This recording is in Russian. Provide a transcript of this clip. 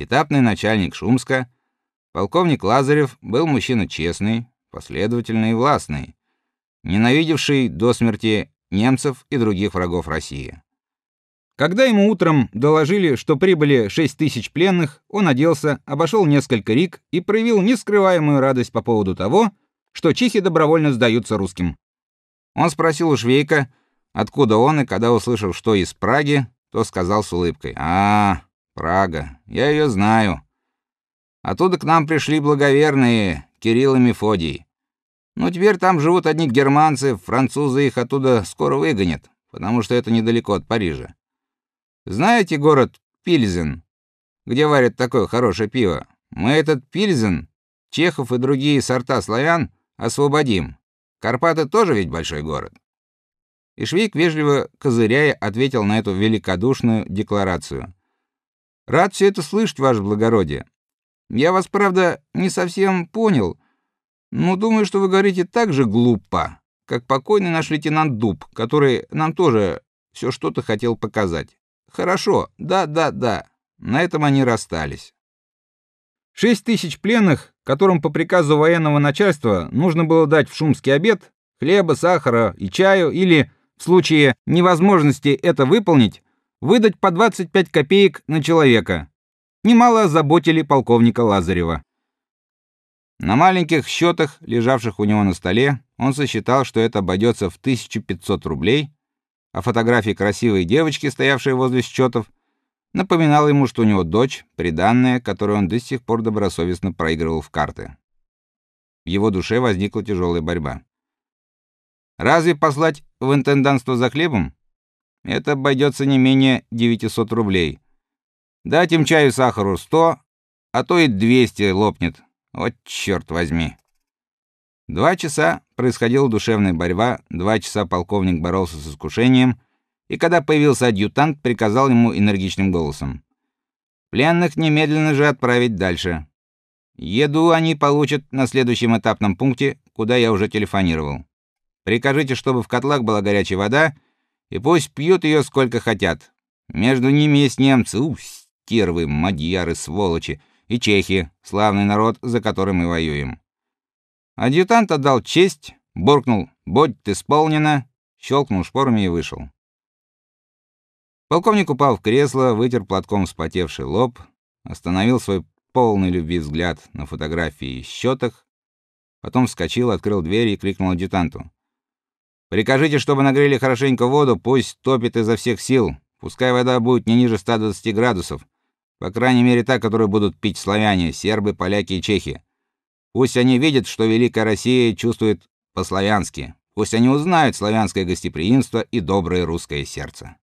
Этапный начальник Шумска, полковник Лазарев был мужчина честный, последовательный и властный, ненавидевший до смерти немцев и других врагов России. Когда ему утром доложили, что прибыли 6 тысяч пленных, он оделся, обошел несколько риг и проявил нескрываемую радость по поводу того, что чехи добровольно сдаются русским. Он спросил у Швейка, откуда он, и когда услышал, что из Праги, то сказал с улыбкой: "А, Прага. Я ее знаю. Оттуда к нам пришли благоверные Кирилл и Мефодий. Но теперь там живут одни германцы, французы их оттуда скоро выгонят, потому что это недалеко от Парижа. Знаете город Пильзен, где варят такое хорошее пиво? Мы этот Пильзен, чехов и другие сорта славян освободим. Карпаты тоже ведь большой город. И Швейк вежливо козыряя ответил на эту великодушную декларацию. Рад все это слышать, ваше благородие. Я вас, правда, не совсем понял, но думаю, что вы говорите так же глупо, как покойный наш лейтенант Дуб, который нам тоже все что-то хотел показать. Хорошо. Да, да, да. На этом они расстались. Шесть тысяч пленных, которым по приказу военного начальства нужно было дать в шумский обед хлеба, сахара и чаю или в случае невозможности это выполнить, выдать по 25 копеек на человека. Немало озаботили полковника Лазарева. На маленьких счетах, лежавших у него на столе, он сосчитал, что это обойдется в 1500 рублей, а фотография красивой девочки, стоявшей возле счетов, напоминала ему, что у него дочь, приданная, которую он до сих пор добросовестно проигрывал в карты. В его душе возникла тяжелая борьба. Разве послать в интендантство за хлебом? Это обойдется не менее 900 рублей. Дать им чаю сахару 100, а то и 200 лопнет. Вот черт возьми. Два часа происходила душевная борьба, два часа полковник боролся с искушением, и когда появился адъютант, приказал ему энергичным голосом: "Пленных немедленно же отправить дальше. Еду они получат на следующем этапном пункте, куда я уже телефонировал. Прикажите, чтобы в котлах была горячая вода, и пусть пьют ее сколько хотят. Между ними есть немцы, у, стервы, мадьяры, сволочи, и чехи, славный народ, за который мы воюем. Адъютант отдал честь, буркнул: "Будь исполнено", щелкнул шпорами и вышел. Полковник упал в кресло, вытер платком вспотевший лоб, остановил свой полный любви взгляд на фотографии и счетах, потом вскочил, открыл дверь и крикнул адъютанту: Прикажите, чтобы нагрели хорошенько воду, пусть топит изо всех сил. Пускай вода будет не ниже 120 градусов. По крайней мере, та, которую будут пить славяне, сербы, поляки и чехи. Пусть они видят, что великая Россия чувствует по-славянски. Пусть они узнают славянское гостеприимство и доброе русское сердце.